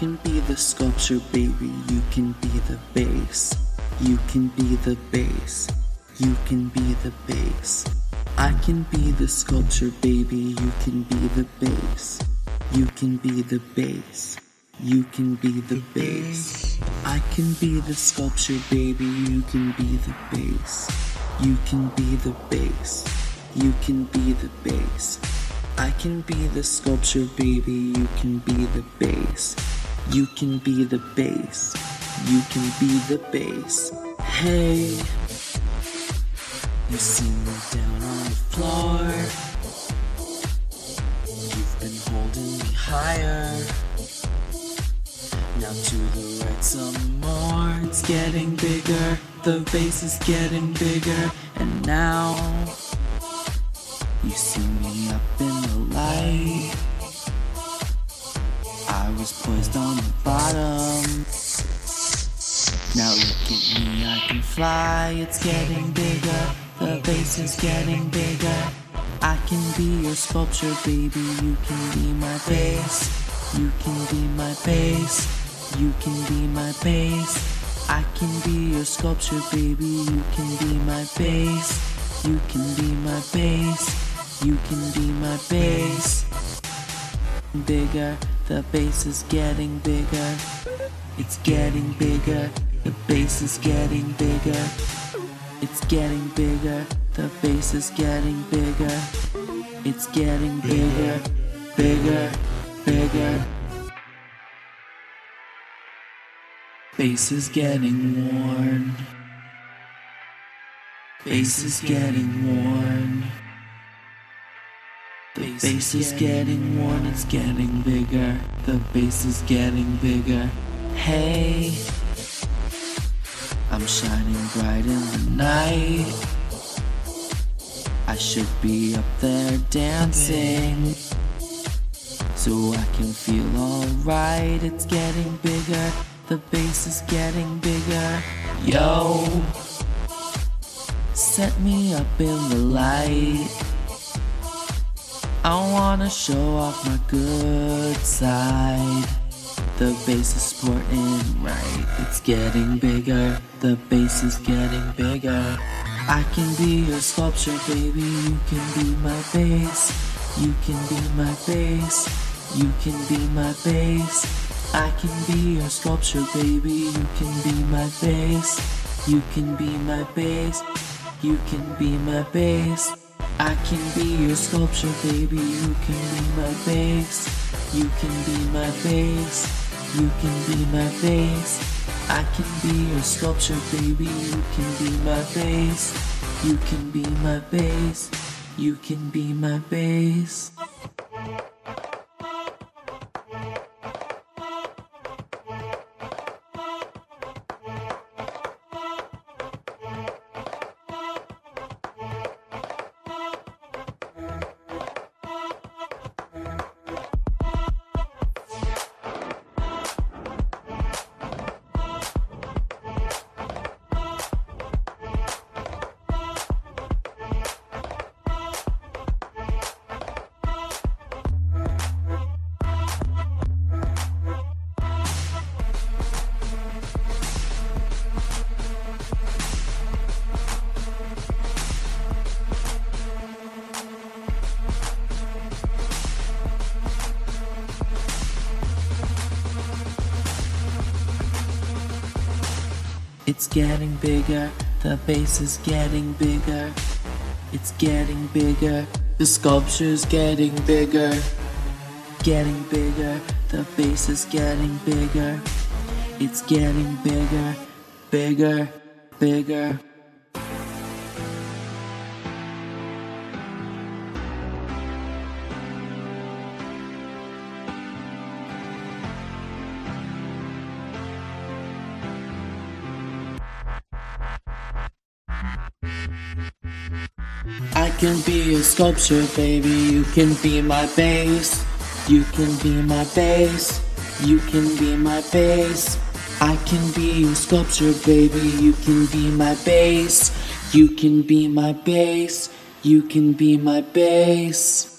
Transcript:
can be the sculpture, baby. You can be the base. You can be the base. You can be the base. I can be the sculpture, baby. You can be the base. You can be the base. You can be the base. I can be the sculpture, baby. You can be the base. You can be the base. You can be the base. I can be the sculpture, baby. You can be the base. You can be the base. You can be the base. Hey, you see me down on the floor. You've been holding me higher. Now to the right some more. It's getting bigger. The bass is getting bigger. And now you see me up in the light. Was poised on the bottom. Now look at me, I can fly. It's getting bigger. The bass is getting bigger. I can be your sculpture, baby. You can be my bass. You can be my bass. You can be my bass. I can be your sculpture, baby. You can be my bass. You can be my bass. You can be my bass. Bigger, the bass is getting bigger. It's getting bigger. The bass is getting bigger. It's getting bigger. The bass is getting bigger. It's getting bigger, bigger, bigger. Bass is getting worn. Bass is getting worn. The bass is getting worn, it's getting bigger. The bass is getting bigger. Hey, I'm shining bright in the night. I should be up there dancing. So I can feel alright. It's getting bigger. The bass is getting bigger. Yo, set me up in the light. I wanna show off my good side. The bass is sporting right. It's getting bigger. The bass is getting bigger. I can be your sculpture, baby. You can be my bass. You can be my bass. You can be my bass. I can be your sculpture, baby. You can be my bass. You can be my bass. You can be my bass. I can be your sculpture, baby. You can be my bass. You can be my bass. You can be my bass. I can be your sculpture, baby. You can be my bass. You can be my bass. You can be my bass. It's getting bigger, the bass is getting bigger. It's getting bigger, the sculpture's getting bigger. Getting bigger, the bass is getting bigger. It's getting bigger, bigger, bigger. I can be a sculpture, baby. You can be my base. You can be my base. You can be my base. I can be your sculpture, baby. You can be my base. You can be my base. You can be my bass.